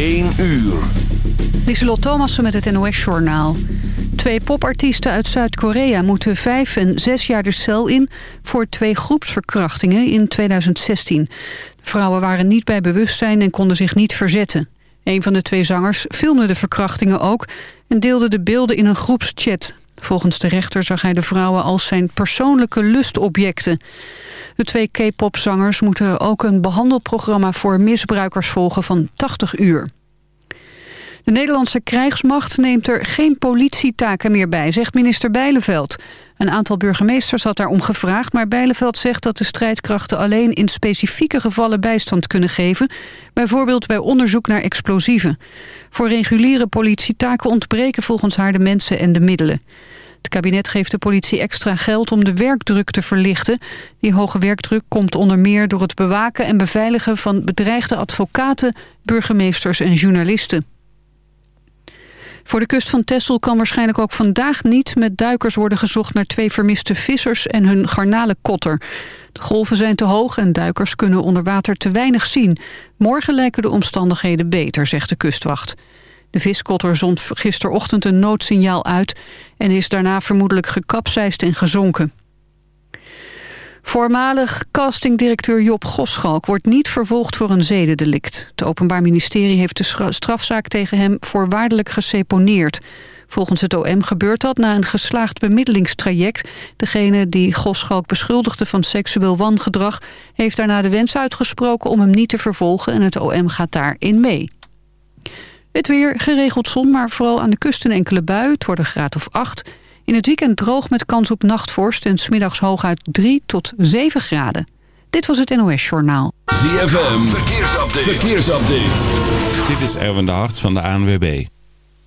1 uur. Lieselot Thomassen met het NOS-journaal. Twee popartiesten uit Zuid-Korea moeten vijf en zes jaar de cel in... voor twee groepsverkrachtingen in 2016. De vrouwen waren niet bij bewustzijn en konden zich niet verzetten. Een van de twee zangers filmde de verkrachtingen ook... en deelde de beelden in een groepschat. Volgens de rechter zag hij de vrouwen als zijn persoonlijke lustobjecten. De twee K-popzangers moeten ook een behandelprogramma voor misbruikers volgen van 80 uur. De Nederlandse krijgsmacht neemt er geen politietaken meer bij, zegt minister Bijleveld. Een aantal burgemeesters had daarom gevraagd... maar Bijleveld zegt dat de strijdkrachten alleen in specifieke gevallen bijstand kunnen geven... bijvoorbeeld bij onderzoek naar explosieven. Voor reguliere politietaken ontbreken volgens haar de mensen en de middelen. Het kabinet geeft de politie extra geld om de werkdruk te verlichten. Die hoge werkdruk komt onder meer door het bewaken en beveiligen van bedreigde advocaten, burgemeesters en journalisten. Voor de kust van Texel kan waarschijnlijk ook vandaag niet met duikers worden gezocht naar twee vermiste vissers en hun garnalenkotter. De golven zijn te hoog en duikers kunnen onder water te weinig zien. Morgen lijken de omstandigheden beter, zegt de kustwacht. De viskotter zond gisterochtend een noodsignaal uit... en is daarna vermoedelijk gekapseist en gezonken. Voormalig castingdirecteur Job Goschalk wordt niet vervolgd voor een zedendelict. Het Openbaar Ministerie heeft de strafzaak tegen hem voorwaardelijk geseponeerd. Volgens het OM gebeurt dat na een geslaagd bemiddelingstraject. Degene die Goschalk beschuldigde van seksueel wangedrag... heeft daarna de wens uitgesproken om hem niet te vervolgen... en het OM gaat daarin mee. Het weer, geregeld zon, maar vooral aan de kust een enkele bui. Het wordt graad of 8. In het weekend droog met kans op nachtvorst... en smiddags hooguit 3 tot 7 graden. Dit was het NOS Journaal. ZFM, verkeersupdate. verkeersupdate. Dit is Erwin de Hart van de ANWB.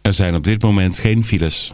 Er zijn op dit moment geen files.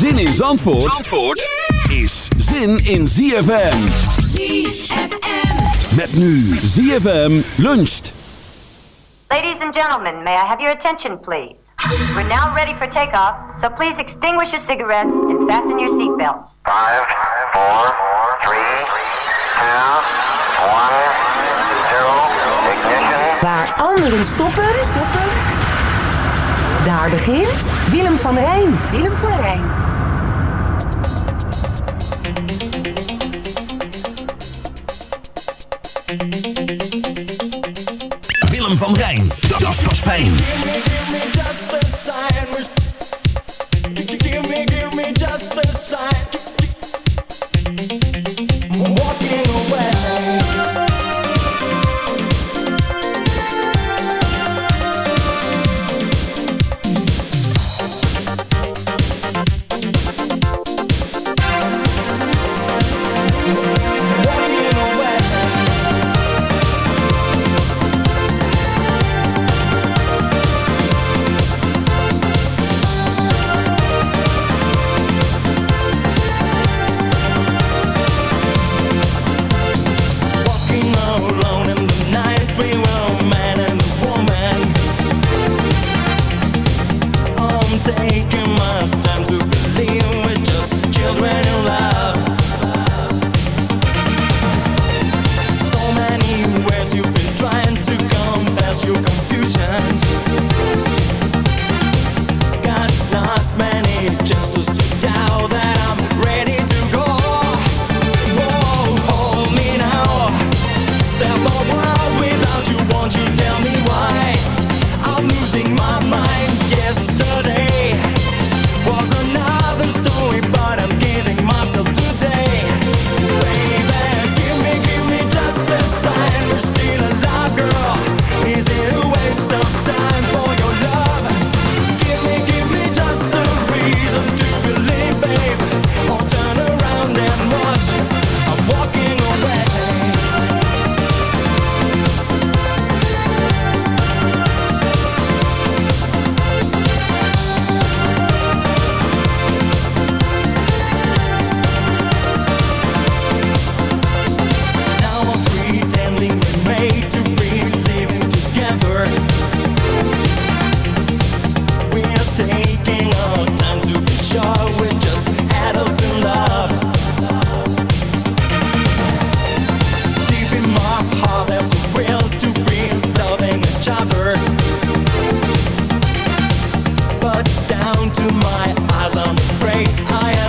Zin in Zandvoort, Zandvoort yeah! is zin in ZFM. ZFM. Met nu ZFM luncht. Ladies and gentlemen, may I have your attention please? We're now ready for takeoff, so please extinguish your cigarettes and fasten your seatbelts. 5, 4, 3, 2, 1, 0, ignition. Waar anderen stoppen, stoppen. Daar begint Willem van Rijn. Willem van Rijn. van Rijn. Dat is pas fijn. Give me, give me just a sign. but down to my eyes, I'm afraid I am.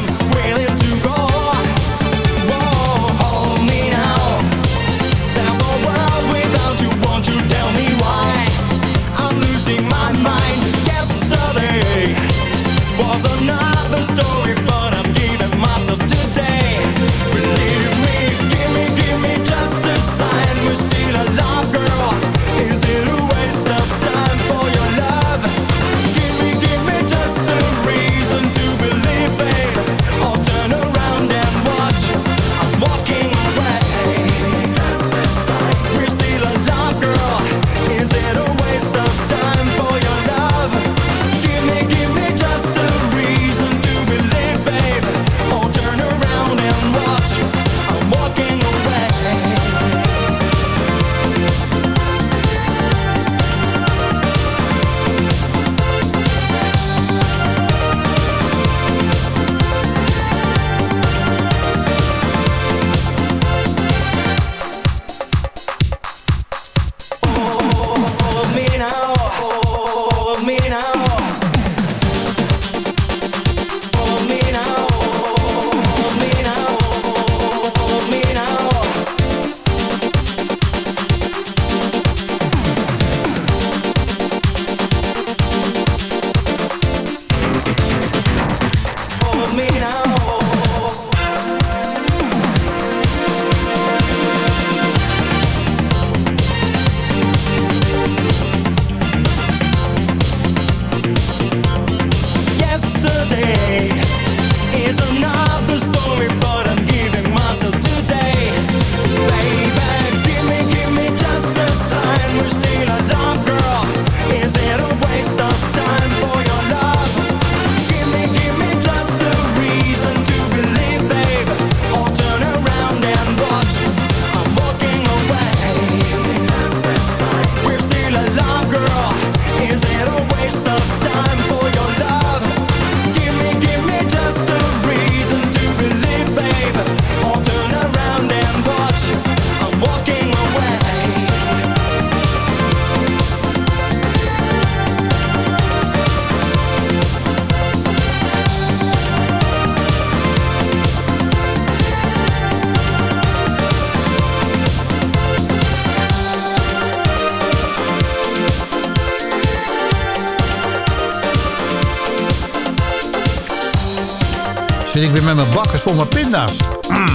Ik weer met mijn bakken zonder pinda's. Mm.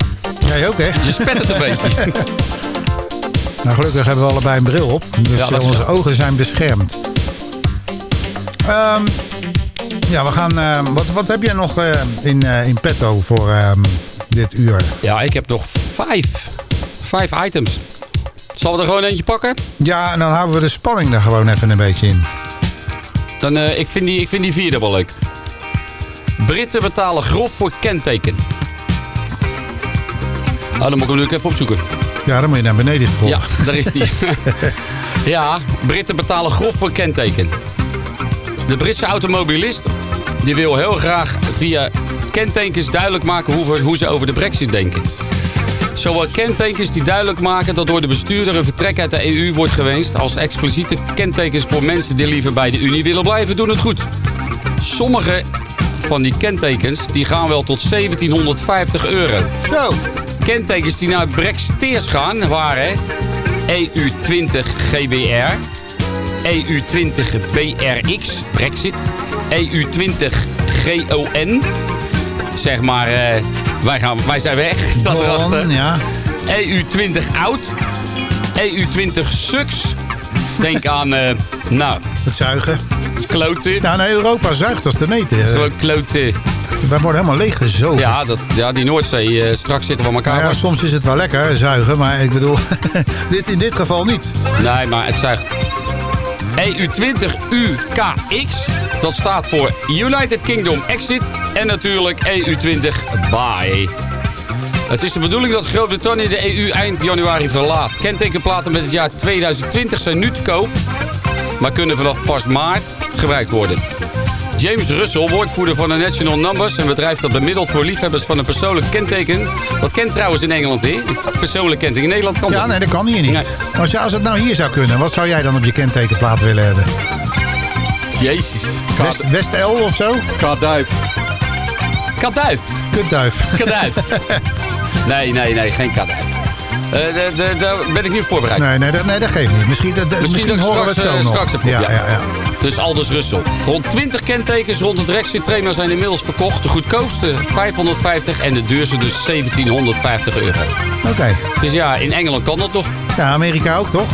Jij ook, hè? Je spet het een beetje. Nou, gelukkig hebben we allebei een bril op. Dus Ja, eh, onze ogen zijn beschermd. Ehm, ja, we gaan... ehm, wat, wat heb jij nog eh, in, eh, in petto voor ehm, dit uur? Ja, ik heb nog vijf. Vijf items. Zal we er gewoon eentje pakken? Ja, en dan houden we de spanning er gewoon even een beetje in. Dan, eh, ik, vind die, ik vind die vierde wel leuk. Britten betalen grof voor kenteken. Nou, dan moet ik hem nu even opzoeken. Ja, dan moet je naar beneden scrollen. Ja, daar is die. ja, Britten betalen grof voor kenteken. De Britse automobilist die wil heel graag via kentekens duidelijk maken hoe, hoe ze over de brexit denken. Zowel kentekens die duidelijk maken dat door de bestuurder een vertrek uit de EU wordt gewenst... als expliciete kentekens voor mensen die liever bij de Unie willen blijven, doen het goed. Sommige van die kentekens die gaan wel tot 1750 euro. Zo. Kentekens die naar Brexiteers gaan waren E EU20 GBR, EU20 BRX, Brexit, EU20 GON. Zeg maar, eh, wij, gaan, wij zijn weg, staat erachter. ja. EU20 oud, EU20 suks. Denk aan, eh, nou, Het zuigen. Kloten. Nou, Europa zuigt als de neten. Het is gewoon kloten. Wij worden helemaal leeggezogen. Ja, dat, ja, die Noordzee, eh, straks zitten we elkaar. Nou ja, vast. soms is het wel lekker, zuigen, maar ik bedoel, dit, in dit geval niet. Nee, maar het zegt EU20 UKX. Dat staat voor United Kingdom Exit. En natuurlijk EU20 Bye. Het is de bedoeling dat Groot-Brittannië de EU eind januari verlaat. Kentekenplaten met het jaar 2020 zijn nu te koop. Maar kunnen vanaf pas maart gebruikt worden. James Russell, woordvoerder van de National Numbers... een bedrijf dat bemiddelt voor liefhebbers van een persoonlijk kenteken. Dat kent trouwens in Engeland, hè? Persoonlijk kenteken. In Nederland kan Ja, dat nee, niet. dat kan hier niet. Nee. Maar als, je- als het nou hier zou kunnen, wat zou jij dan op je kentekenplaat willen hebben? Jezus. West, West L of zo? Kaduif. Kaduif. Kutduif. Kaduif. Nee, nee, nee, geen kaduif. Eh, Daar ben ik niet op voorbereid. Nee, nee, dat, nee, dat geeft niet. Misschien, dat, Misschien, misschien, dat ik horen we straks, het zo eh, nog. straks ja, ja. ja, ja. Dus Aldus Russell. Rond 20 kentekens rond het Brexit-thema zijn inmiddels verkocht. De goedkoopste 550 en de duurste dus 1750 euro. Oké. Dus ja, in Engeland kan dat toch? Ja, Amerika ook toch?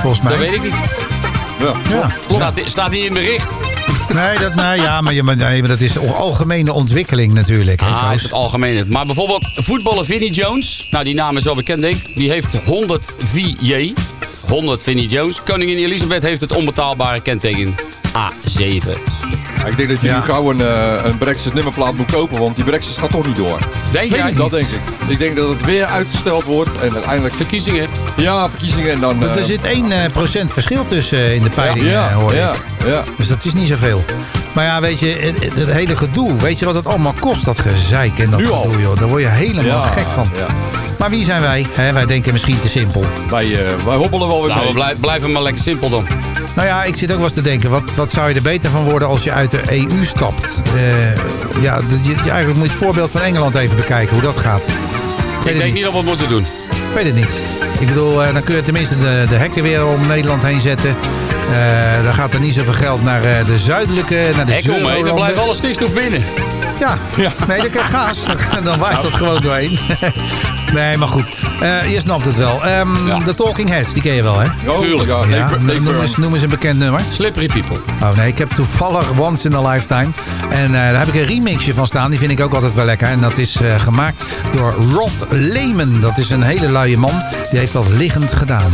Volgens mij. Dat weet ik niet. Ja. Staat, staat niet in bericht. Nee, dat, nou, ja, maar, je- maar, nee, maar dat is al- algemene ontwikkeling natuurlijk. hè, Ah, is het algemeen. Maar bijvoorbeeld voetballer Vinnie Jones. Nou, die naam is wel bekend, denk ik. Die heeft 100 VJ. 100 Vinnie Jones. Koningin Elisabeth heeft het onbetaalbare kenteken A7. Ik denk dat je Ja. nu gauw een, eh, een Brexit nummerplaat moet kopen, want die Brexit gaat toch niet door. Denk jij? Dat denk ik. Ik denk dat het weer uitgesteld wordt en uiteindelijk... Verkiezingen. Ja, verkiezingen en dan... Want er eh, zit 1% procent verschil tussen eh, in de peiling, Ja, eh, hoor ja, ik. ja. Dus dat is niet zoveel. Maar ja, weet je, het, hele gedoe. Weet je wat het allemaal kost, dat gezeik en dat Nu gedoe, joh. Daar word je helemaal Ja, gek van. ja. Maar wie zijn wij? Hè, wij denken misschien te simpel. Wij, eh, wij hobbelen wel weer Nou, we mee. blijven, blijven maar lekker simpel dan. Nou ja, ik zit ook wel eens te denken, wat, wat zou je er beter van worden als je uit de EU stapt? Eh, ja, je, je- eigenlijk moet je het voorbeeld van Engeland even bekijken, hoe dat gaat. Weet Ik denk niet. niet dat we het moeten doen. Ik weet het niet. Ik bedoel, eh, dan kun je tenminste de, de hekken weer om Nederland heen zetten. Eh, dan gaat er niet zoveel geld naar eh, de zuidelijke, naar de Hek omheen, dan blijft alle stikstof binnen. Ja, nee, dan krijg je gaas. Dan- Dan waait dat gewoon doorheen. Nee, maar goed. Eh, je snapt het wel. Ehm, De Talking Heads, die ken je wel, hè? Oh, Tuurlijk. Ja, Ja, noem, eens, noem eens een bekend nummer. Slippery people. Oh nee, ik heb toevallig Once in a Lifetime. En eh, daar heb ik een remixje van staan. Die vind ik ook altijd wel lekker. En dat is eh, gemaakt door Rod Lehman. Dat is een hele luie man. Die heeft dat liggend gedaan.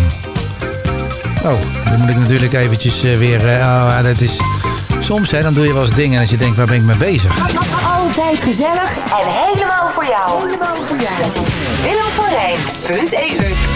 Oh, dan moet ik natuurlijk eventjes weer... eh, oh, dat is... Soms hè, dan doe je wel eens dingen en als je denkt, waar ben ik mee bezig? Altijd gezellig en helemaal voor jou. Helemaal voor jou. Willem van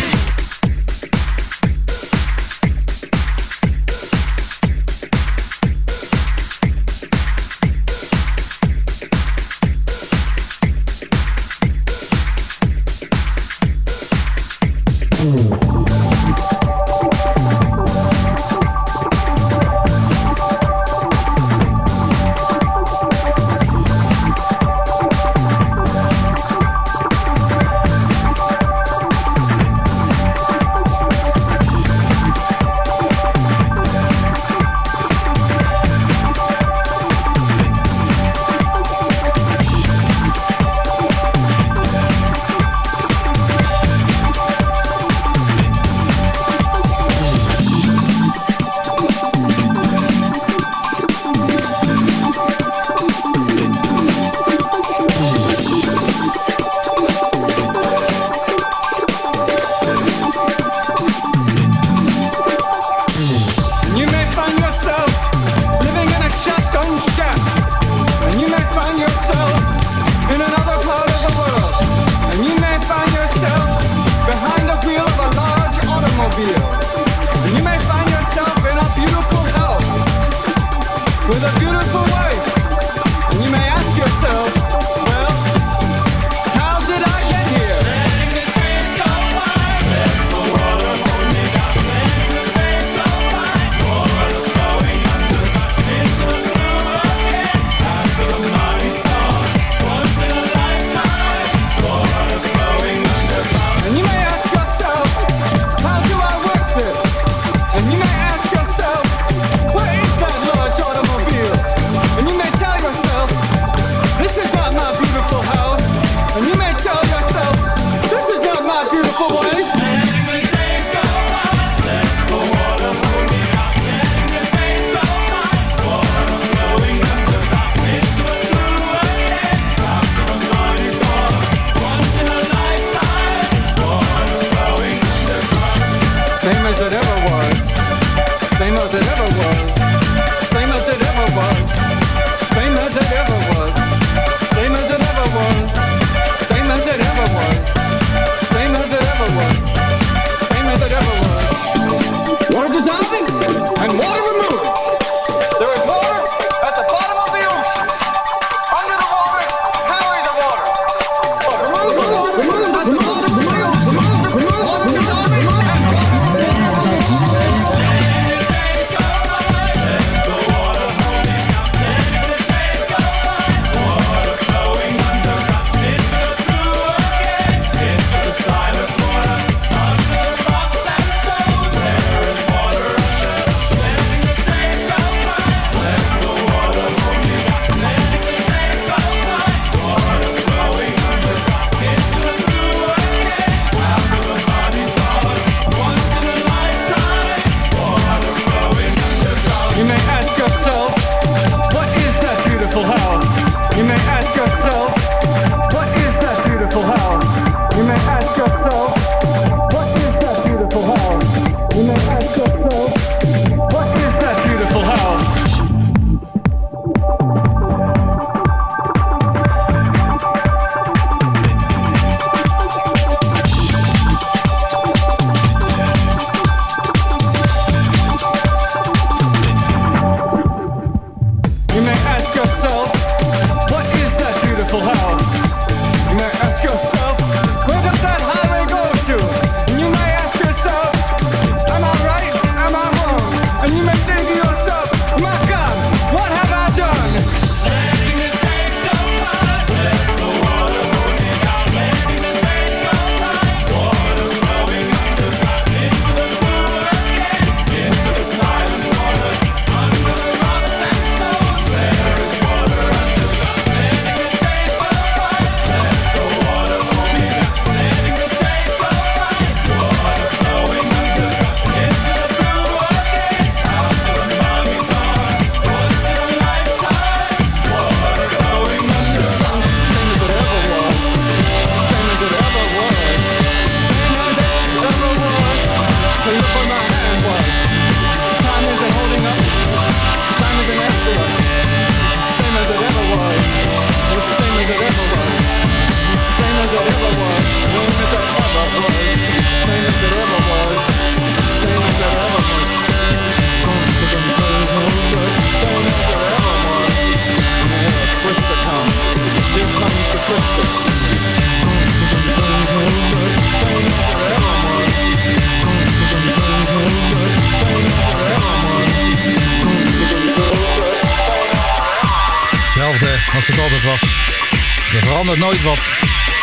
nooit wat.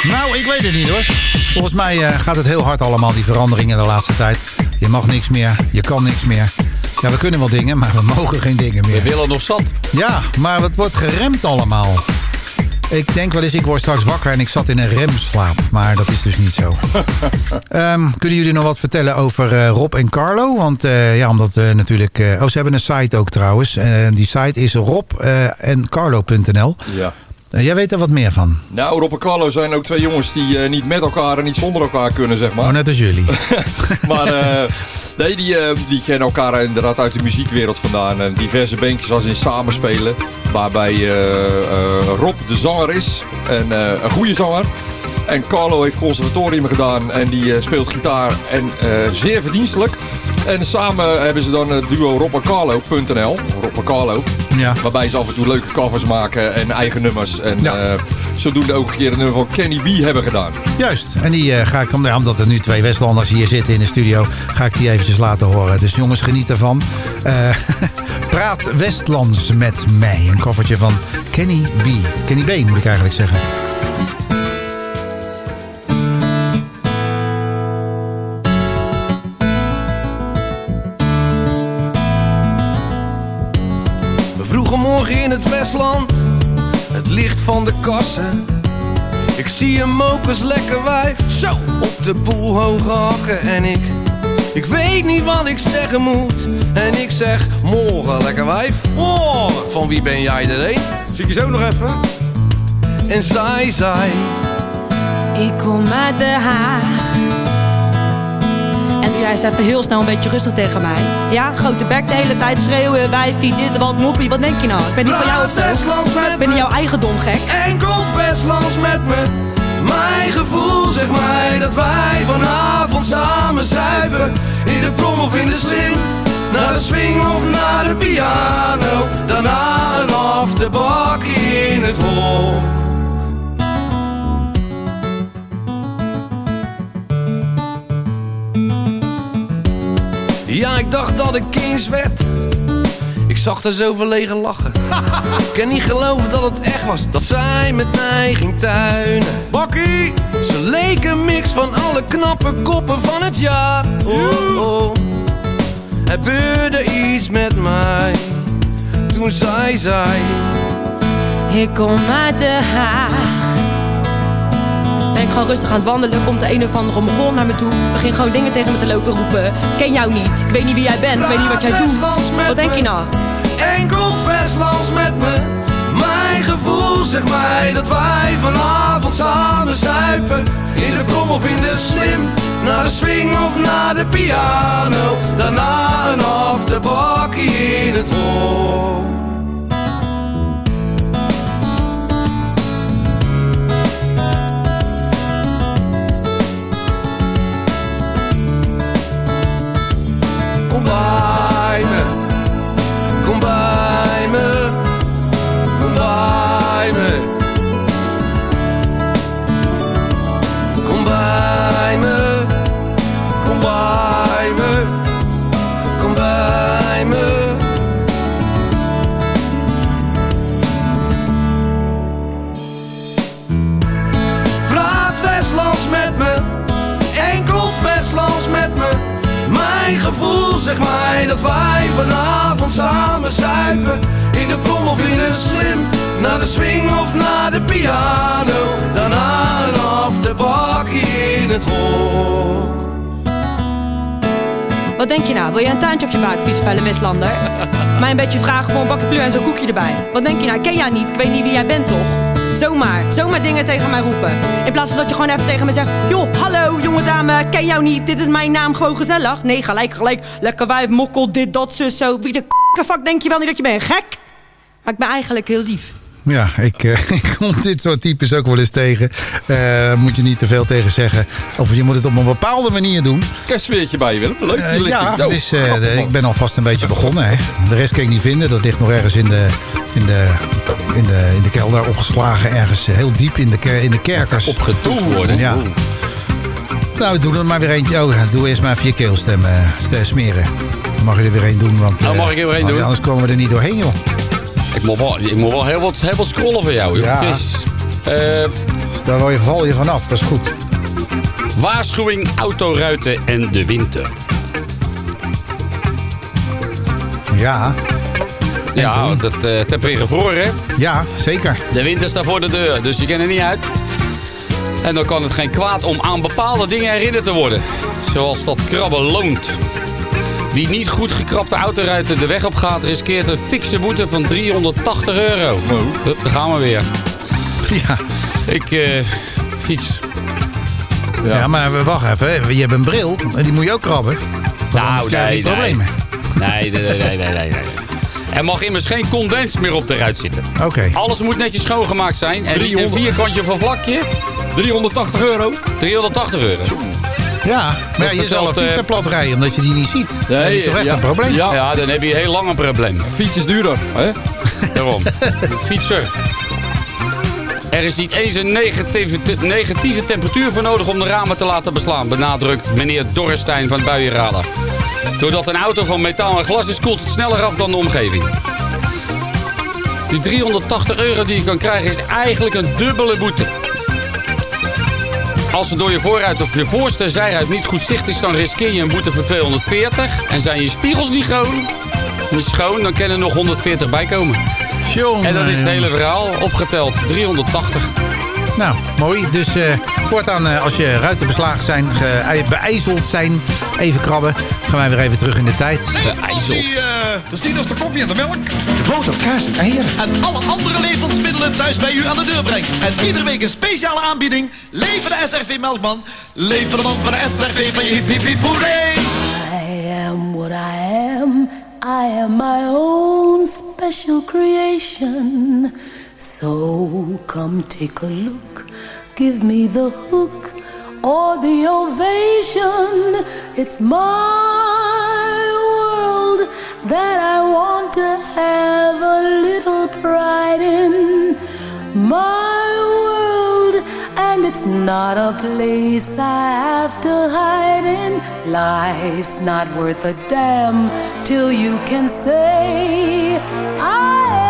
Nou, ik weet het niet hoor. Volgens mij eh, gaat het heel hard allemaal, die veranderingen de laatste tijd. Je mag niks meer, je kan niks meer. Ja, we kunnen wel dingen, maar we mogen geen dingen meer. We willen nog zat. Ja, maar het wordt geremd allemaal. Ik denk wel eens, ik word straks wakker en ik zat in een remslaap. Maar dat is dus niet zo. Ehm, kunnen jullie nog wat vertellen over eh, Rob en Carlo? Want eh, ja, omdat eh, natuurlijk... oh, ze hebben een site ook trouwens. Eh, die site is rob en carlo.nl. Ja. Jij weet er wat meer van. Nou, Rob en Carlo zijn ook twee jongens die eh, niet met elkaar en niet zonder elkaar kunnen, zeg maar. Oh, net als jullie. maar eh, nee, die, eh, die kennen elkaar inderdaad uit de muziekwereld vandaan. En diverse bandjes als in samenspelen. Waarbij eh, eh, Rob de zanger is. En eh, een goede zanger. En Carlo heeft conservatorium gedaan en die eh, speelt gitaar en eh, zeer verdienstelijk. En samen hebben ze dan het duo robbencarlo.nl. Robben Carlo. Ja. Waarbij ze af en toe leuke covers maken en eigen nummers. En Ja. eh, zodoende ook een keer een nummer van Kenny B hebben gedaan. Juist. En die eh, ga ik, ja, omdat er nu twee Westlanders hier zitten in de studio, ga ik die eventjes laten horen. Dus jongens, geniet ervan. Eh, Praat Westlands met mij. Een koffertje van Kenny B. Kenny B moet ik eigenlijk zeggen. Het Westland, het licht van de kassen. Ik zie een mokers lekker wijf, zo, op de boel hoge hakken. En ik, ik weet niet wat ik zeggen moet. En ik zeg, morgen lekker wijf, morgen. Van wie ben jij er een? Zie ik je zo nog even? En zij zei, Ik kom uit Den Haag. En jij eens even heel snel een beetje rustig tegen mij. Ja, grote bek de hele tijd schreeuwen, wijfie, dit, wat, moppie, wat denk je nou? Ik ben niet van jou of zo. Ik ben niet jouw eigendom, gek. enkel Westlands met me. Mijn gevoel zegt mij dat wij vanavond samen zuipen. In de prom of in de slim. Naar de swing of naar de piano. Daarna een afterbak in het hol. Ja, ik dacht dat ik kings werd. Ik zag er zo verlegen lachen. Ik kan niet geloven dat het echt was. Dat zij met mij ging tuinen. Bakkie! Ze leek een mix van alle knappe koppen van het jaar. Oh, oh. Er gebeurde iets met mij. Toen zij zei... Ik kom uit Den Haag. Ben ik gewoon rustig aan het wandelen, komt de een of andere mongol naar me toe. Begin gewoon dingen tegen me te lopen roepen. Ik ken jou niet, ik weet niet wie jij bent, ik weet niet wat jij doet. Wat denk je nou? Enkel Westlands met me. Mijn gevoel zegt mij dat wij vanavond samen zuipen. In de prom of in de slim. Naar de swing of naar de piano. Daarna een afterbakkie in het hol. Zegt mij dat wij vanavond samen zuipen. In de prom of in de slim, naar de swing of naar de piano. Daarna een afterbakkie in het hol. Wat denk je nou? Wil jij een tuintje op je buik, vieze vuile Westlander? Mij een beetje vragen voor een bakje pleur en zo'n koekje erbij. Wat denk je nou? Ken jou niet, ik weet niet wie jij bent toch? Zomaar, zomaar dingen tegen mij roepen. In plaats van dat je gewoon even tegen me zegt... joh, hallo, jonge dame, ken jou niet, dit is mijn naam, gewoon gezellig. Nee, gelijk, gelijk, lekker wijf, mokkel, dit, dat, zus, zo. Wie de fuck denk je wel niet dat je bent, gek? Maar ik ben eigenlijk heel lief. Ja, ik, eh, ik kom dit soort types ook wel eens tegen. Eh moet je niet te veel tegen zeggen. Of je moet het op een bepaalde manier doen. Kerstsfeertje bij je, Willem. Leuk. Lichting. ja, Yo. het is, de- ik ben alvast een beetje begonnen. Hè. De rest kan ik niet vinden. Dat ligt nog ergens in de, in de, in de, in de kelder opgeslagen. Ergens heel diep in de, in de kerkers. Opgedoekt worden. Ja. Nou, doe er maar weer eentje. Oh, doe eerst maar even je keelstem st- smeren. Dan mag je er weer één doen. Want, Nou, mag ik er weer één want doen? Anders komen we er niet doorheen, joh. Ik moet wel, ik moet wel heel, wat, heel wat scrollen voor jou, joh. Ja. Eh, Daar word je, val je vanaf. Dat is goed. waarschuwing, autoruiten en de winter. Ja. Ja, het, eh, het heeft weer gevroren, hè? Ja, zeker. De winter staat voor de deur, dus je kan er niet uit. En dan kan het geen kwaad om aan bepaalde dingen herinnerd te worden. Zoals dat krabben loont. Wie niet goed gekrapte autoruiten de weg op gaat, riskeert een fikse boete van 380 euro. Hup, daar gaan we weer. Ja. Ik eh, fiets. Ja. maar wacht even. Je hebt een bril. En die moet je ook krabben. Je nee, problemen. Nee, nee, nee, nee, nee, nee. Er mag immers geen condens meer op de ruit zitten. Oké. Alles moet netjes schoongemaakt zijn. En niet een 300. vierkantje van vlakje. 380 euro. 380 euro. Ja, maar ja, je zal een fiets eh, plat rijden omdat je die niet ziet. dat is toch echt ja. een probleem? Ja. ja, dan heb je heel lang een probleem. Fiets is duurder, hè? Daarom. Fietser. Er is niet eens een negatieve, te- negatieve temperatuur voor nodig om de ramen te laten beslaan, benadrukt meneer Dorrestein van Buienradar. Doordat een auto van metaal en glas is, koelt het sneller af dan de omgeving. Die 380 euro die je kan krijgen is eigenlijk een dubbele boete. Als er door je voorruit of je voorste zijruit niet goed zicht is, dan riskeer je een boete van 240. En zijn je spiegels niet schoon, niet schoon dan kunnen er nog 140 bijkomen. En dat is het hele verhaal, opgeteld 380. Nou, mooi. Dus eh, voortaan eh, als je ruiten beslagen zijn, ge- beijzeld zijn, even krabben. Gaan wij weer even terug in de tijd. Beijzeld. Die, eh, de sinus, de koffie en de melk. De boter, kaas en eieren. En alle andere levensmiddelen thuis bij u aan de deur brengt. En iedere week een speciale aanbieding. Leven de SRV Melkman. Leven de man van de SRV van je hip hip hip hoeré. I am what I am. I am my own special creation. So come take a look. Give me the hook or the ovation. It's my world that I want to have a little pride in. My world, and it's not a place I have to hide in. Life's not worth a damn till you can say, I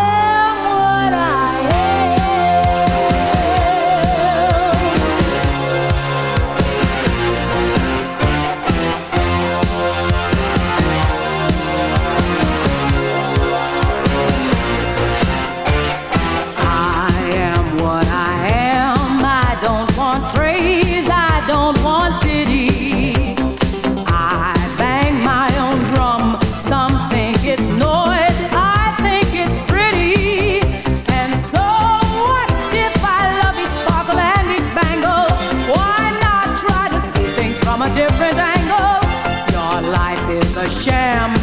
different angle? Your life is a sham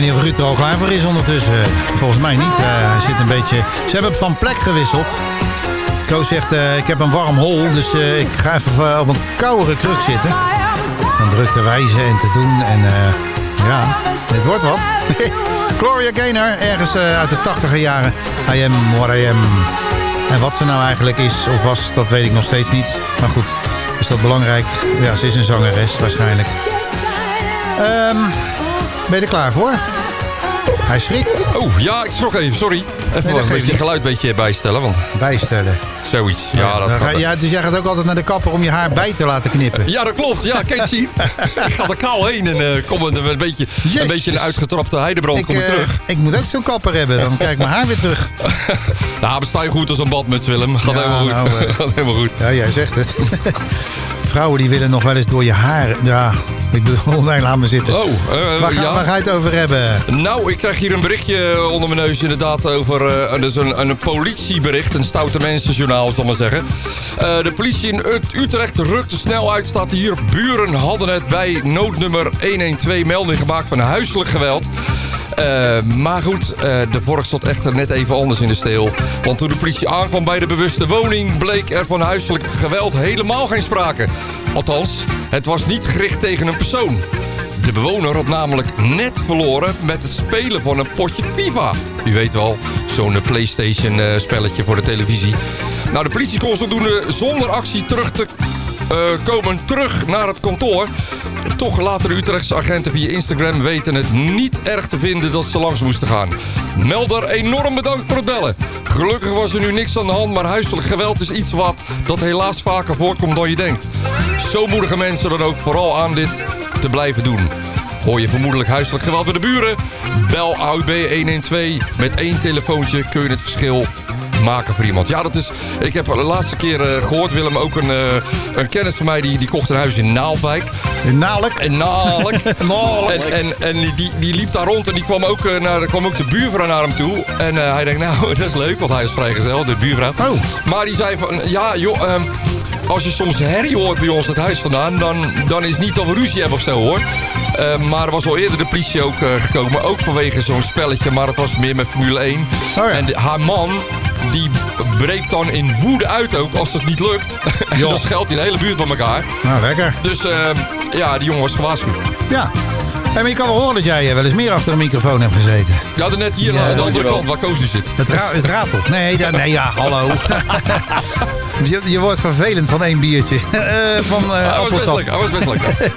weet niet of Ruud er al klaar voor is ondertussen. Volgens mij niet. Eh, hij zit een beetje... Ze hebben van plek gewisseld. Koos zegt, eh, ik heb een warm hol, dus eh, ik ga even op een koudere kruk zitten. Van druk te wijzen en te doen. En ja, dit wordt wat. Gloria Gaynor, ergens uit de tachtiger jaren. I am what I am. En wat ze nou eigenlijk is of was, dat weet ik nog steeds niet. Maar goed, is dat belangrijk? Ja, ze is een zangeres waarschijnlijk. Ehm, ben je er klaar voor? Hij schrikt. Oh, ja, ik schrok even, sorry. Even dat een beetje niet. geluid een beetje bijstellen, want... Bijstellen. Zoiets, ja. dat Dan ga- ja, dus jij gaat ook altijd naar de kapper om je haar bij te laten knippen. Ja, dat klopt. Ja, kijk zien. ik ga er kaal heen en eh, kom met een beetje, een beetje een uitgetrapte heidebrand Ik, kom ik eh, terug. ik moet ook zo'n kapper hebben, dan krijg ik mijn haar weer terug. Nou, besta je goed als een badmuts, Willem. Gaat Ja, helemaal goed. nou, eh. Gaat helemaal goed. Ja, jij zegt het. Vrouwen die willen nog wel eens door je haar. Ja, ik bedoel, nee, laat me zitten. Oh, eh, waar, ga, ja. waar ga je het over hebben? Nou, ik krijg hier een berichtje onder mijn neus inderdaad over eh, dus een, een politiebericht. Een stoute mensenjournaal, zal ik maar zeggen. Eh, de politie in Ut- Utrecht rukte snel uit, staat hier. Buren hadden het bij noodnummer 112 melding gemaakt van huiselijk geweld. Eh, maar goed, eh, de vork zat echter net even anders in de steel. Want toen de politie aankwam bij de bewuste woning... bleek er van huiselijk geweld helemaal geen sprake. Althans, het was niet gericht tegen een persoon. De bewoner had namelijk net verloren met het spelen van een potje FIFA. U weet wel, zo'n Playstation eh, spelletje voor de televisie. Nou, de politie kon zodoende zonder actie terug te komen terug naar het kantoor. Toch laten de Utrechtse agenten via Instagram weten het niet erg te vinden dat ze langs moesten gaan. Melder, enorm bedankt voor het bellen. Gelukkig was er nu niks aan de hand, maar huiselijk geweld is iets wat dat helaas vaker voorkomt dan je denkt. Zo moedigen mensen dan ook vooral aan dit te blijven doen. Hoor je vermoedelijk huiselijk geweld bij de buren? Bel AUB 112. Met één telefoontje kun je het verschil maken voor iemand. Ja, dat is... Ik heb de laatste keer eh, gehoord, Willem, ook een, eh, een kennis van mij... Die, die kocht een huis in Naaldwijk. In Nalek? In Nalek. En, en, en die- die, liep daar rond en die kwam ook, eh, naar, kwam ook de buurvrouw naar hem toe. En eh, hij denkt, nou, dat is leuk, want hij is vrijgezel, de buurvrouw. Maar die zei van, ja, joh... ehm, als je soms herrie hoort bij ons het huis vandaan... dan, dan is het niet dat we ruzie hebben of zo, hoor. Eh, maar er was al eerder de politie ook eh, gekomen. Ook vanwege zo'n spelletje, maar het was meer met Formule 1. En de- haar man, die breekt dan in woede uit ook als het niet lukt. en dan scheldt die de hele buurt bij elkaar. Nou, lekker. Dus eh, ja, die jongen was gewaarschuwd. Ja. Hey, maar je kan wel horen dat jij eh, wel eens meer achter een microfoon hebt gezeten. Ja, net hier Ja, aan de andere kant waar Koos nu zit. Het, ra het ratelt. Nee, da- nee ja, hallo. je, je wordt vervelend van één biertje. Eh, van eh Hij was best lekker, hij was best lekker.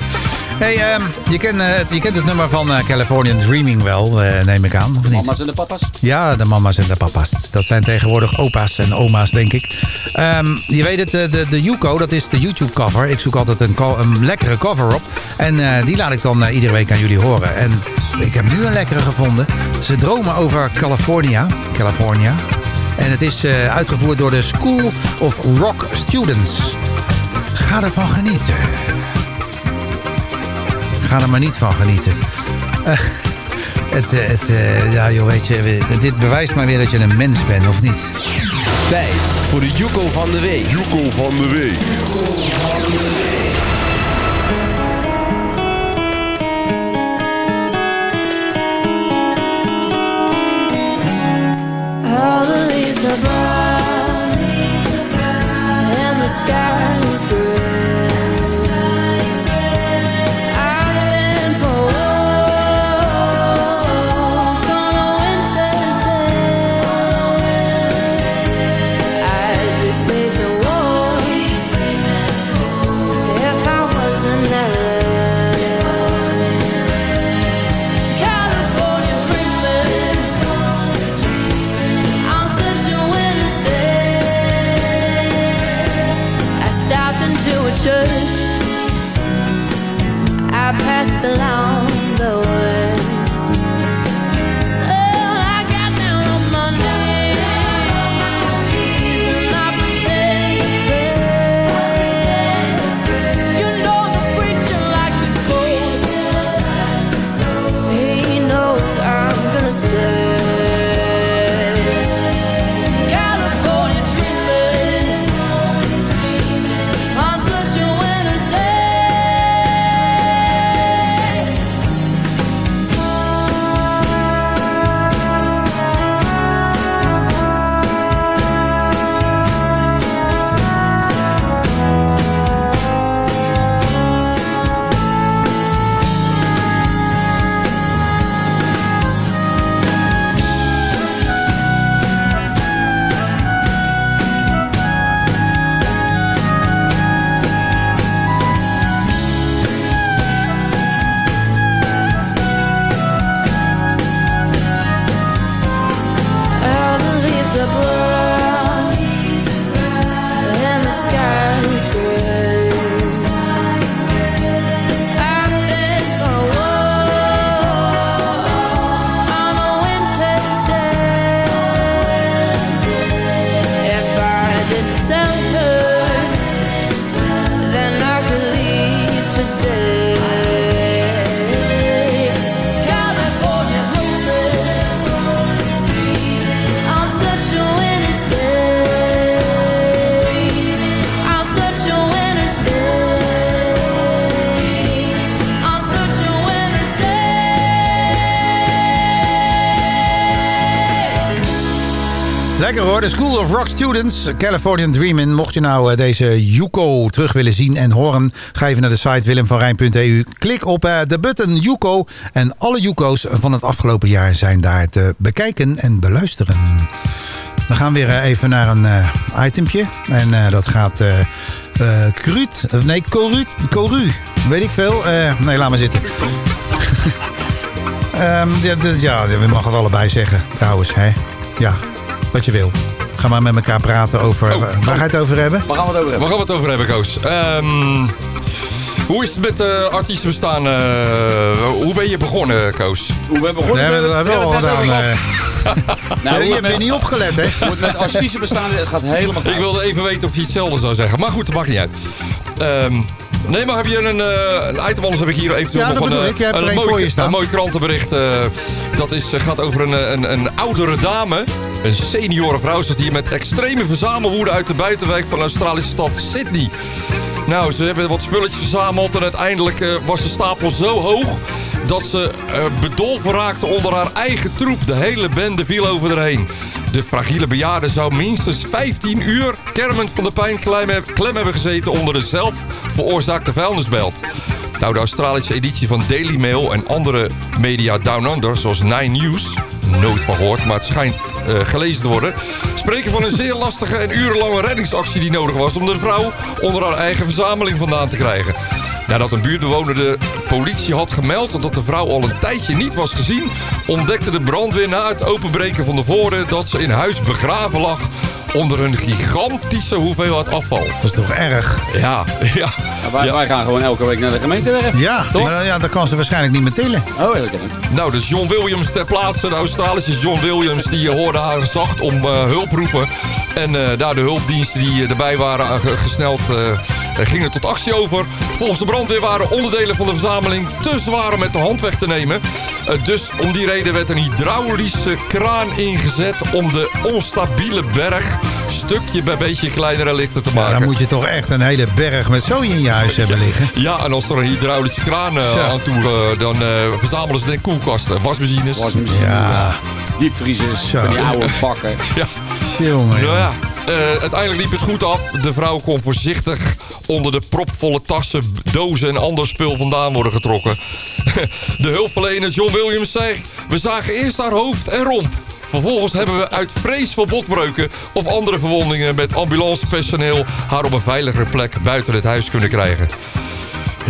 Hey, ehm, je, ken, eh, je kent het nummer van eh, Californian Dreaming wel, eh, neem ik aan, of niet? Mama's en de papa's? Ja, de mama's en de papa's. Dat zijn tegenwoordig opa's en oma's, denk ik. Ehm, je weet het, de, de, de Yuko, dat is de YouTube cover. Ik zoek altijd een, een lekkere cover op. En die laat ik dan iedere week aan jullie horen. En ik heb nu een lekkere gevonden. Ze dromen over California. California. En het is uitgevoerd door de School of Rock Students. Ga ervan genieten. Ga er maar niet van genieten. Eh, het, eh, het, eh, ja, joh, weet je, dit bewijst maar weer dat je een mens bent, of niet? Tijd voor de Juco van de Week. Juco van de Week. All de School of Rock Students, Californian Dreamin'. Mocht je nou eh, deze Yuko terug willen zien en horen... ga even naar de site willemvanrijn.eu. Klik op eh, de button Yuko. En alle Yuko's van het afgelopen jaar zijn daar te bekijken en beluisteren. We gaan weer eh, even naar een eh, itempje. En dat gaat... eh, Kruut, of nee, Coruut, Coru, weet ik veel. Nee, laat maar zitten. Ehm, ja, ja, je mag het allebei zeggen, trouwens. Hè? Ja, wat je wil. Ga maar met elkaar praten over... Oh, waar ga je het over hebben? Waar gaan we het over Waar gaan we het over hebben, Koos? Ehm, hoe is het met uh, artiesten bestaan? eh, hoe ben je begonnen, Koos? Hoe ben je begonnen? Nee, dat hebben we al gedaan. eh. Nou, je weer niet opgelet, hè? Met artiesten bestaan, het gaat helemaal Ik wilde even weten of je hetzelfde zou zeggen. Maar goed, dat maakt niet uit. Ehm, nee, maar heb je een, eh, een item anders heb ik hier eventueel Ja, nog een, eh, ik. Jij er een, mooi, een mooi krantenbericht. eh, dat is, eh, gaat over een, eh, een, een oudere dame. Een senioren vrouw, die met extreme verzamelwoede uit de buitenwijk van de Australische stad Sydney. Nou, ze hebben wat spulletjes verzameld en uiteindelijk eh, was de stapel zo hoog dat ze eh, bedolven raakte onder haar eigen troep. De hele bende viel over haar heen. De fragiele bejaarde zou minstens 15 uur kermend van de pijn klem hebben gezeten onder de zelf veroorzaakte vuilnisbelt. Nou, de Australische editie van Daily Mail en andere media Down Under, zoals Nine News, nooit van gehoord, maar het schijnt eh, gelezen te worden, spreken van een zeer lastige en urenlange reddingsactie die nodig was om de vrouw onder haar eigen verzameling vandaan te krijgen. Nadat een buurtbewoner de politie had gemeld dat de vrouw al een tijdje niet was gezien, ontdekte de brandweer na het openbreken van de voren dat ze in huis begraven lag onder een gigantische hoeveelheid afval. Dat is toch erg? Ja, ja. Wij, wij gaan gewoon elke week naar de gemeentewerf. Ja, Toch? maar ja, dat kan ze waarschijnlijk niet meer tillen. Oh. Nou, dus John Williams ter plaatse. De Australische John Williams die eh, hoorde haar zacht om eh, hulp roepen. En eh, daar de hulpdiensten die erbij waren ge- gesneld gingen tot actie over. Volgens de brandweer waren onderdelen van de verzameling te zwaar om met de hand weg te nemen. Eh, dus om die reden werd een hydraulische kraan ingezet om de onstabiele berg stukje bij beetje kleiner en lichter te maken. Dan moet je toch echt een hele berg met zooi in je huis hebben liggen. Ja, en als er een hydraulische kraan eh, Zo. aan toe, eh, dan eh, verzamelen ze denk ik koelkasten, wasmachines. Ja. Diepvriezers, Zo. van die oude bakken. Ja. Jongen, Nou jongen. ja, eh, uiteindelijk liep het goed af. De vrouw kon voorzichtig onder de propvolle tassen, dozen en ander spul vandaan worden getrokken. De hulpverlener John Williams zei... We zagen eerst haar hoofd en romp. Vervolgens hebben we uit vrees voor botbreuken of andere verwondingen... met ambulancepersoneel haar op een veiligere plek buiten het huis kunnen krijgen.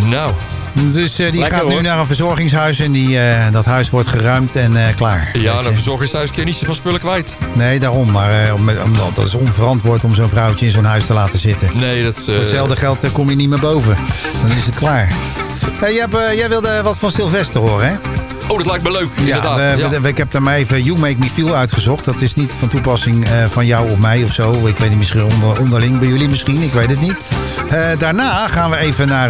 Nou, Dus eh, die Lekker, gaat nu hoor. naar een verzorgingshuis en die, eh, dat huis wordt geruimd en eh, klaar. ja, een verzorgingshuis kun je niet zoveel spullen kwijt. Nee, daarom. Maar omdat dat is onverantwoord om zo'n vrouwtje in zo'n huis te laten zitten. Nee, dat is... Voor hetzelfde geld kom je niet meer boven. Dan is het klaar. Hey, jij, hebt, jij wilde wat van Sylvester horen, hè? Oh, dat lijkt me leuk, Ja, inderdaad. we- ja. we- ik heb daar maar even You Make Me Feel uitgezocht. Dat is niet van toepassing van jou of mij of zo. Ik weet niet, misschien onder, onderling bij jullie misschien. Ik weet het niet. Daarna gaan we even naar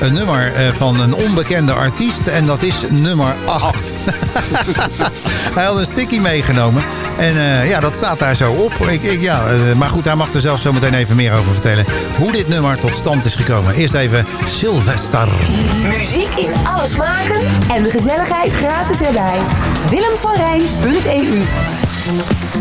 een nummer eh, van een onbekende artiest. En dat is nummer 8. hij had een sticky meegenomen. En eh, ja, dat staat daar zo op. Ik, ik, ja, eh, maar goed, hij mag er zelf zo meteen even meer over vertellen. Hoe dit nummer tot stand is gekomen. Eerst even Sylvester. Muziek in alle smaken en de gezelligheid gratis erbij. Willemvanrijn.eu When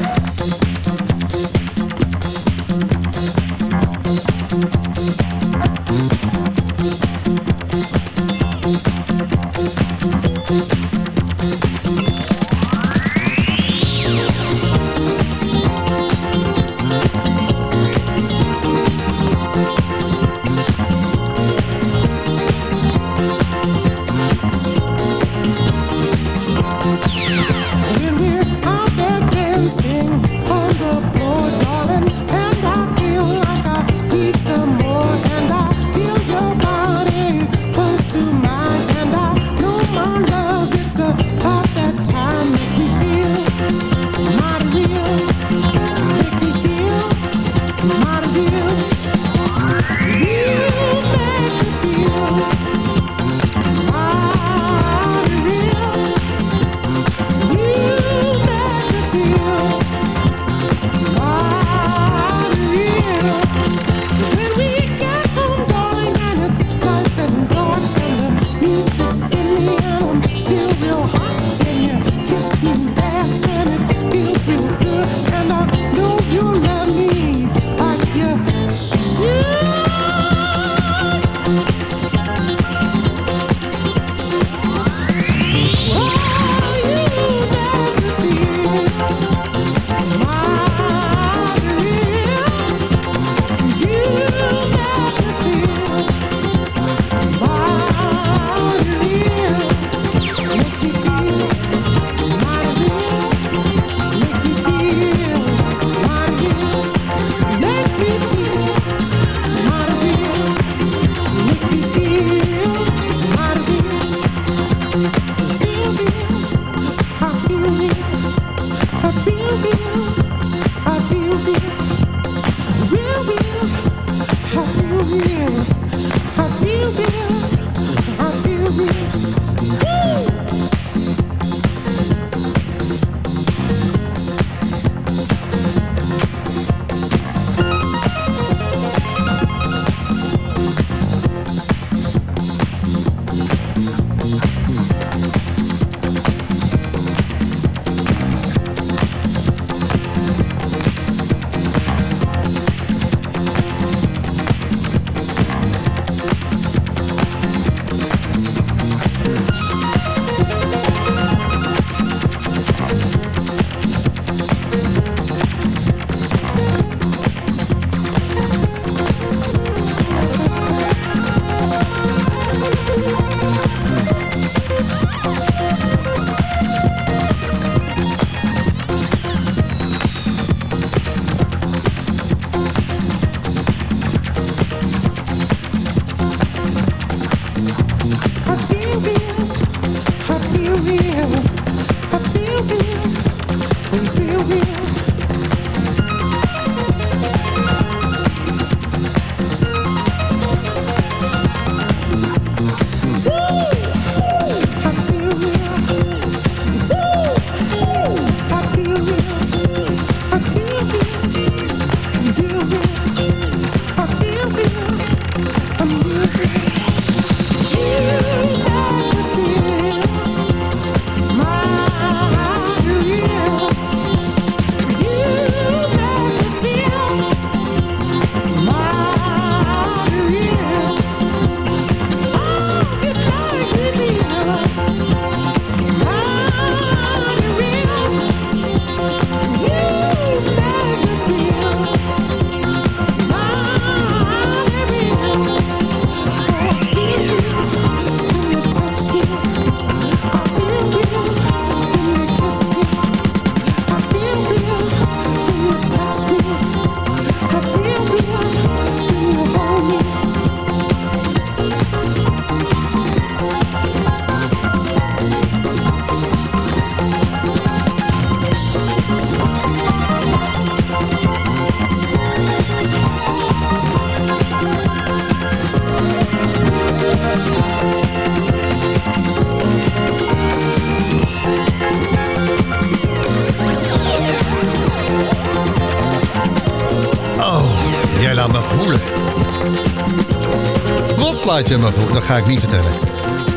Dat ga ik niet vertellen.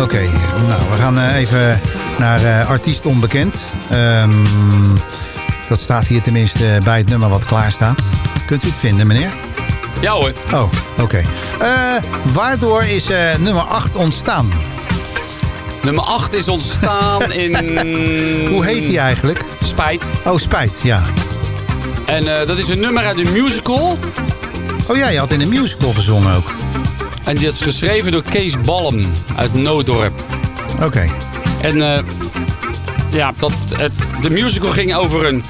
Oké, nou, we gaan eh, even naar eh, artiest onbekend. Ehm, dat staat hier tenminste bij het nummer wat klaar staat. Kunt u het vinden, meneer? Ja hoor. Oh, oké. Eh, waardoor is nummer 8 ontstaan? Nummer 8 is ontstaan in... Hoe heet hij eigenlijk? Spijt. Oh, Spijt, ja. En dat is een nummer uit een musical. Oh ja, je had in een musical gezongen ook. En die is geschreven door Kees Balm uit Noodorp. Oké. En eh, ja, dat, het, de musical ging over een,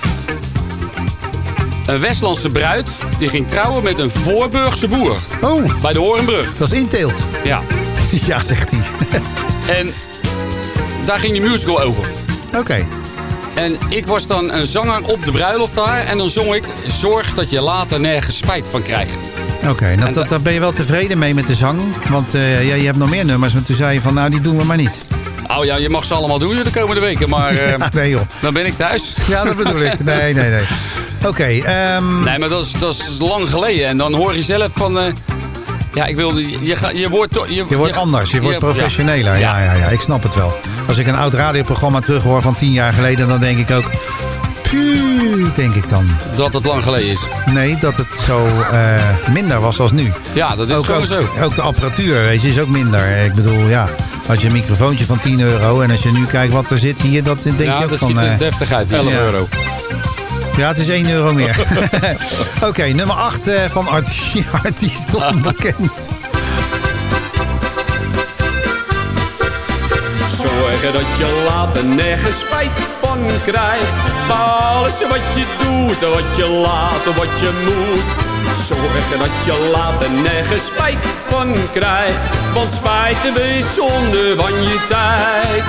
een Westlandse bruid. Die ging trouwen met een Voorburgse boer. Oh. Bij de Horenbrug. Dat is inteelt. Ja. ja, zegt hij. En daar ging die musical over. Oké. En ik was dan een zanger op de bruiloft daar. En dan zong ik, zorg dat je later nergens spijt van krijgt. Oké, nou, dat, daar ben je wel tevreden mee met de zang. Want eh, ja, je hebt nog meer nummers, maar toen zei je van nou, die doen we maar niet. Oh ja, je mag ze allemaal doen de komende weken, maar eh, Ja, nee joh. dan ben ik thuis. Ja, dat bedoel ik. Nee, nee, nee. Oké, ehm, Nee, maar dat is, dat is lang geleden. En dan hoor je zelf van... eh, ja, ik wil... Je, gaat- je wordt... toch- Je, je wordt anders, je wordt professioneler. Ja. Ja, ja, ik snap het wel. Als ik een oud radioprogramma terughoor van tien jaar geleden, dan denk ik ook... Puh, denk ik dan. Dat het lang geleden is. Nee, dat het zo eh, minder was als nu. Ja, dat is ook, gewoon ook, zo. Ook de apparatuur, weet je, is ook minder. Ik bedoel, ja, had je een microfoontje van 10 euro... en als je nu kijkt wat er zit hier, dat denk Ja, je ook dat van... ziet eh, deftig uit. 11 ja. euro. Ja, het is 1 euro meer. Oké, nummer 8 van arti artiest onbekend. Zorgen dat je later nergens spijt van krijgt. Bij alles wat je doet wat je laat wat je moet. Zorgen dat je later nergens spijt van krijgt. Want spijten is zonde van je tijd.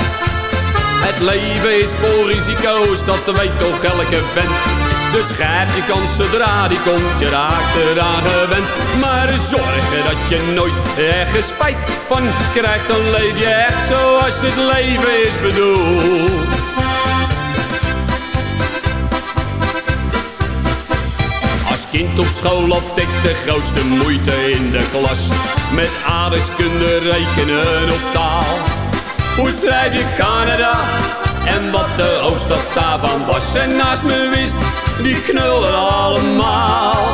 Het leven is vol risico's, dat weet toch elke vent. Dus grijp je kans zodra die komt, je raakt eraan gewend. Maar zorgen dat je nooit ergens spijt van krijgt, dan leef je echt zoals het leven is bedoeld. Als kind op school had ik de grootste moeite in de klas. Met aardrijkskunde, rekenen of taal. Hoe schrijf je Canada? En wat de hoofdstad daarvan was. En naast me wist, die knullen allemaal.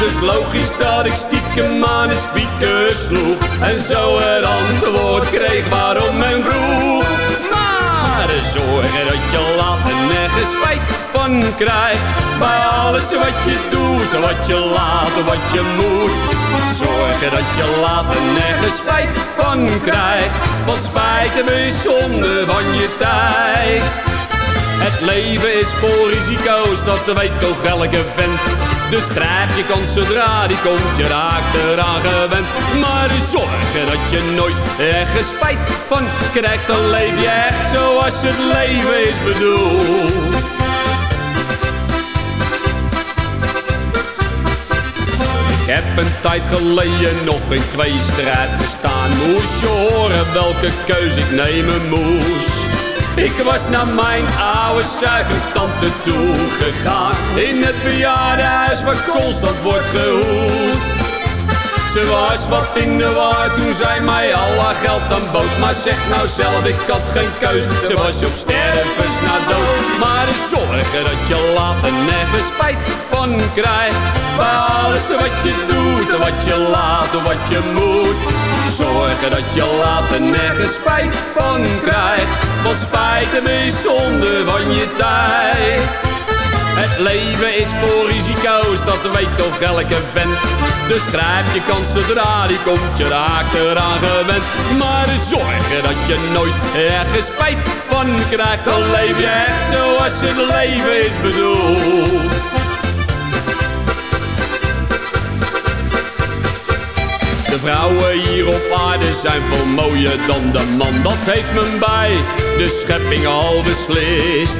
Dus logisch dat ik stiekem aan de speaker sloeg. En zo het antwoord kreeg waarom men vroeg. Maar zorgen dat je later nergens spijt van krijgt. Bij alles wat je doet, wat je laat, wat je moet. Zorgen dat je later nergens spijt van krijgt. Want spijten is zonde van je tijd. Het leven is vol risico's, dat weet toch elke vent. Dus grijp je kans zodra die komt, je raakt eraan gewend. Maar zorgen dat je nooit ergens spijt van krijgt, dan leef je echt zoals het leven is bedoeld. Ik heb een tijd geleden nog in twee strijd gestaan. Moest je horen welke keuze ik nemen moest. Ik was naar mijn oude suikertante toe gegaan In het bejaardenhuis waar constant wordt gehoest. Ze was wat in de war toen zij mij alle geld aan bood Maar zeg nou zelf, ik had geen keus. Ze was op stervens na dood. Maar zorgen dat je later nergens spijt van krijgt. Bij alles wat je doet, wat je laat, wat je moet Zorgen dat je later nergens spijt van krijgt. Want spijten is zonde van je tijd. Het leven is vol risico's, dat weet toch elke vent. Dus grijp je kans zodra die komt, je raakt eraan gewend. Maar zorgen dat je nooit ergens spijt van krijgt Dan leef je echt zoals het leven is bedoeld De vrouwen hier op aarde zijn veel mooier dan de man. Dat heeft men bij de schepping al beslist.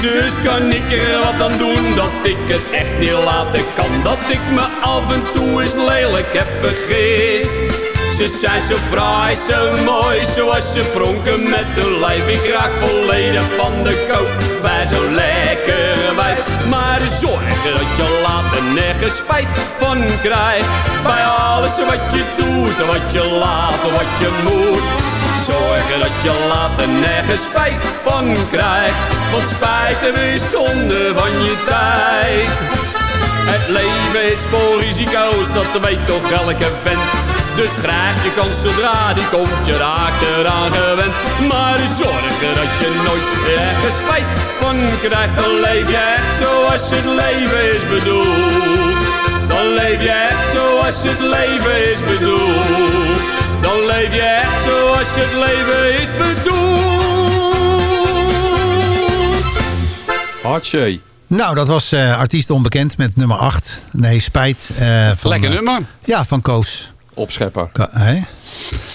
Dus kan ik er wat aan doen dat ik het echt niet laten kan. Dat ik me af en toe eens lelijk heb vergist. Ze zijn zo fraai, zo mooi, zoals ze pronken met hun lijf. Ik raak volledig van de koop bij zo'n lekkere wijf. Maar zorgen dat je later nergens spijt van krijgt. Bij alles wat je doet, wat je laat, wat je moet. Zorgen dat je later nergens spijt van krijgt. Want spijten is zonde van je tijd. Het leven is vol risico's, dat weet toch elke vent. Dus grijp je kans zodra die komt, je raakt eraan gewend. Maar zorgen dat je nooit ergens spijt van krijgt. Dan leef je echt zoals het leven is bedoeld. Dan leef je echt zoals het leven is bedoeld. Dan leef je echt zoals het leven is bedoeld. Hartje. Nou, dat was eh, artiest onbekend met nummer 8. Nee, spijt. eh, van, Lekker eh, nummer. Ja, van Koos. Opschepper. Ka-?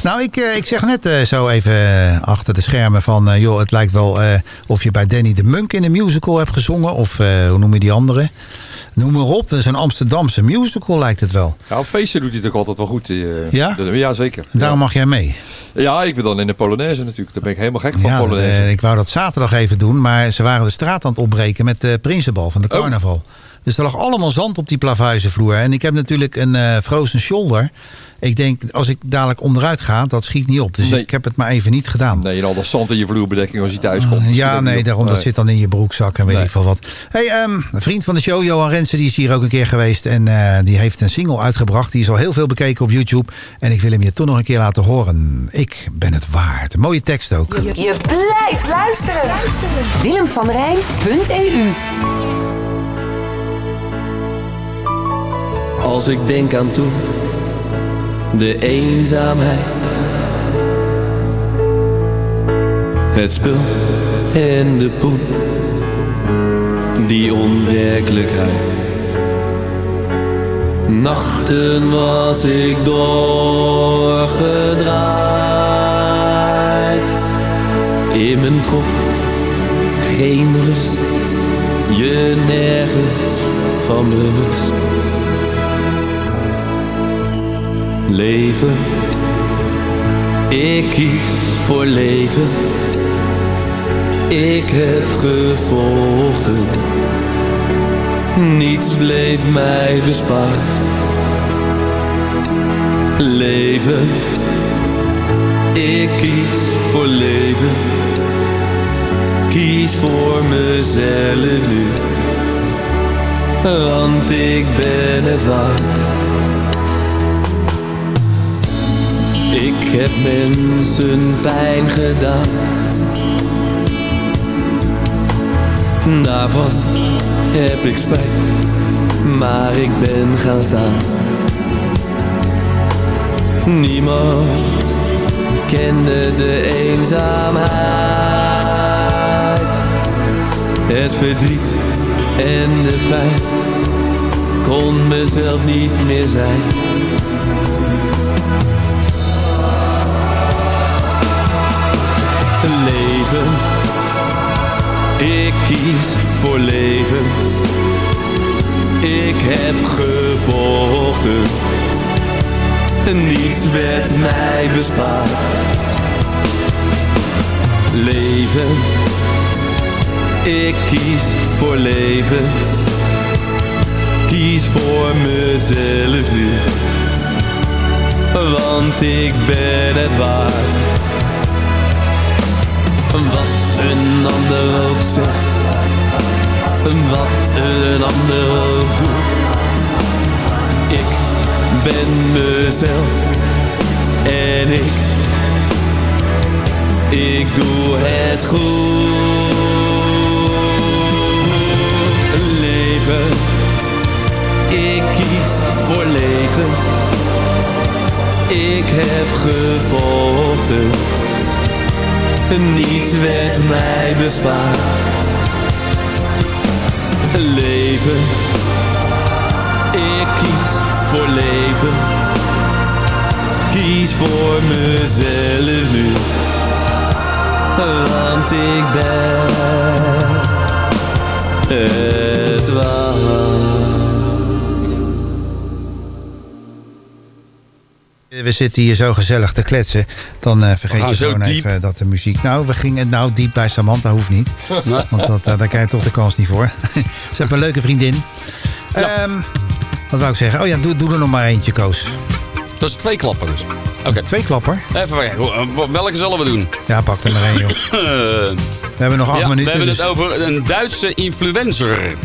Nou, ik, eh, ik zeg net eh, zo even eh, achter de schermen van... joh, het lijkt wel of je bij Danny de Munk in een musical hebt gezongen. Of hoe noem je die andere? Noem maar op, dat is een Amsterdamse musical lijkt het wel. Ja, op feesten doet hij het ook altijd wel goed. Ja? de- ja, zeker. En daarom mag jij mee. Ja, ik wil dan in de Polonaise natuurlijk. Daar ben ik helemaal gek van, Ja, Polonaise. ik wou dat zaterdag even doen, maar ze waren de straat aan het opbreken met de Prinsenbal van de Oh. Dus er lag allemaal zand op die plavuizenvloer. En ik heb natuurlijk een eh, frozen shoulder. Ik denk, als ik dadelijk onderuit ga, dat schiet niet op. Dus Nee. ik heb het maar even niet gedaan. Nee, en al dat zand in je vloerbedekking als je thuis komt. Ja, nee, daarom dat zit dan in je broekzak en weet Nee. ik veel wat. Hey, ehm, een vriend van de show, Johan Rensen, die is hier ook een keer geweest. En eh, die heeft een single uitgebracht. Die is al heel veel bekeken op YouTube. En ik wil hem je toch nog een keer laten horen. Ik ben het waard. Mooie tekst ook. Je blijft luisteren. Willem van Rijn.eu Als ik denk aan toen, de eenzaamheid. Het spul en de poen, die onwerkelijkheid. Nachten was ik doorgedraaid. In mijn kop geen rust, je nergens van bewust. Leven, ik kies voor leven. Ik heb gevochten, niets bleef mij bespaard. Leven, ik kies voor leven. Kies voor mezelf nu, want ik ben het waard. Ik heb mensen pijn gedaan. Daarvan heb ik spijt, maar ik ben gaan staan. Niemand kende de eenzaamheid. Het verdriet en de pijn kon mezelf niet meer zijn. Leven, ik kies voor leven. Ik heb gevochten, niets werd mij bespaard. Leven, ik kies voor leven. Kies voor mezelf nu, want ik ben het waard. Wat een ander ook zegt, wat een ander ook doet. Ik ben mezelf en ik, ik doe het goed. Leven, ik kies voor leven. Ik heb gevochten niets werd mij bespaard. Leven, ik kies voor leven. Kies voor mezelf nu, want ik ben We zitten hier zo gezellig te kletsen. Dan eh, vergeet je gewoon diep. even dat de muziek... Nou, we gingen nou diep bij Samantha, hoeft niet. Nee. Want dat, eh, daar krijg je toch de kans niet voor. Ze heeft een leuke vriendin. Ehm, wat wou ik zeggen? Oh ja, doe, doe er nog maar eentje, Koos. Dat is twee klappen dus. Oké. Twee klapper? Even kijken. Hoe- Welke zullen we doen? Ja, pak er maar één, joh. we hebben nog acht ja, minuten, We hebben dus- het over een Duitse influencer.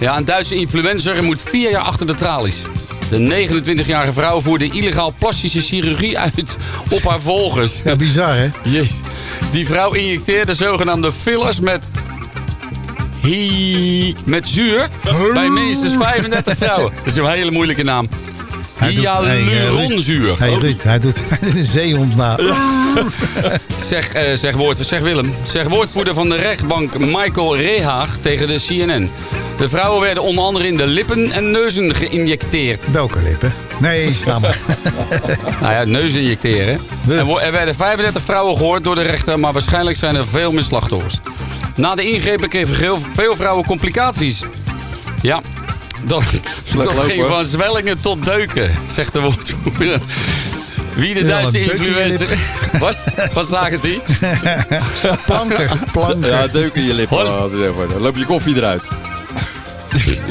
Ja, een Duitse influencer moet vier jaar achter de tralies. De 29-jarige vrouw voerde illegaal plastische chirurgie uit op haar volgers. Ja, bizar hè? Yes. Die vrouw injecteerde zogenaamde fillers met... Hi met zuur bij minstens 35 vrouwen. Dat is een hele moeilijke naam. Hij doet- hey, Ruud. Hyaluronzuur. Hey, Ruud, hij doet, hij doet een zeehond na. Zeg, eh, zeg, woord, zeg Willem. Zeg woordvoerder van de rechtbank Michael Rehaag tegen de CNN. De vrouwen werden onder andere in de lippen en neuzen geïnjecteerd. Welke lippen? Nee, laat maar. nou ja, neus injecteren. Er, er werden 35 vrouwen gehoord door de rechter, maar waarschijnlijk zijn er veel meer slachtoffers. Na de ingrepen kregen veel, veel vrouwen complicaties. Ja, dat, dat ging van zwellingen tot deuken, zegt de woordvoerder. Wie de Duitse influencer... Was? Wat zagen ze? planken, planken. Ja, deuk in je lippen. Loop je koffie eruit.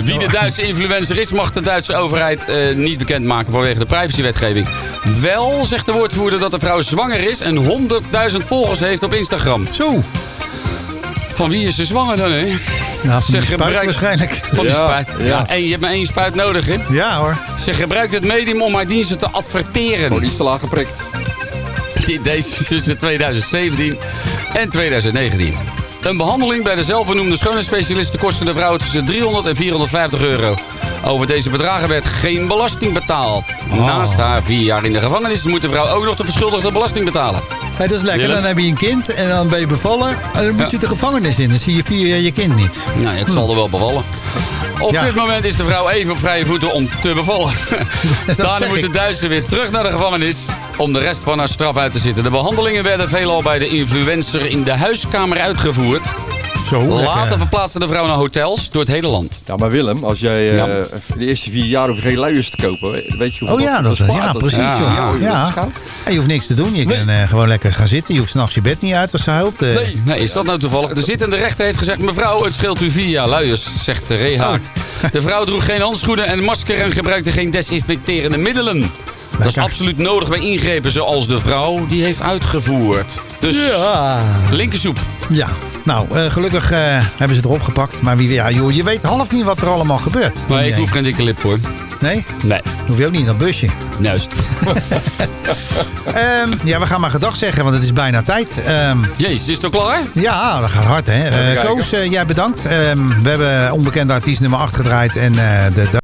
Wie de Duitse influencer is, mag de Duitse overheid eh, niet bekendmaken vanwege de privacywetgeving. Wel zegt de woordvoerder dat de vrouw zwanger is en 100.000 volgers heeft op Instagram. Zo. Van wie is ze zwanger dan, hè? Nou, van Ze die spuit waarschijnlijk. Van die Ja, spuit. Ja. ja. en je hebt maar één spuit nodig, hè? Ja hoor. Ze gebruikt het medium om haar diensten te adverteren. Oh, die is te laag geprikt. Dit deze tussen 2017 en 2019. Een behandeling bij de zelfbenoemde schoonheidsspecialisten kostte de vrouw tussen 300 en 450 euro. Over deze bedragen werd geen belasting betaald. Oh. Naast haar vier jaar in de gevangenis moet de vrouw ook nog de verschuldigde belasting betalen. Hey, dat is lekker. Dan heb je een kind en dan ben je bevallen. En dan moet Ja. je de gevangenis in. Dan zie je vier jaar je kind niet. Nou, het zal er wel bevallen. Op Ja. dit moment is de vrouw even op vrije voeten om te bevallen. Daarna moet de. Duitser weer terug naar de gevangenis om de rest van haar straf uit te zitten. De behandelingen werden veelal bij de influencer in de huiskamer uitgevoerd. Zo, Later lekker. verplaatsen de vrouwen naar hotels door het hele land. Ja, maar Willem, als jij eh, Ja. de eerste vier jaar hoeft geen luiers te kopen, weet je hoeveel Oh ja, dat, bespaart? ja Dat precies. is- joh. Ja, is En je hoeft niks te doen. Je kan eh, gewoon lekker gaan zitten. Je hoeft s'nachts je bed niet uit als ze huilt. eh. Nee, nee, is dat nou toevallig? De zittende rechter heeft gezegd... mevrouw, het scheelt u vier jaar luiers, zegt de Rehaak. Oh. De vrouw droeg geen handschoenen en masker... en gebruikte geen desinfecterende middelen. Dat is absoluut nodig bij ingrepen zoals de vrouw die heeft uitgevoerd. Dus Ja. linkersoep. Ja, nou, eh, gelukkig eh, hebben ze erop gepakt. Maar wie, ja, joh, je weet half niet wat er allemaal gebeurt. Maar ik hoef geen dikke lip hoor. Nee? Nee. Hoef je ook niet in dat busje. Juist. Ehm, ja, we gaan maar gedag zeggen, want het is bijna tijd. Ehm, Jezus, is het al klaar? ja, dat gaat hard, hè. Eh. Koos, jij bedankt. Ehm, we hebben onbekende artiest nummer 8 gedraaid. En de...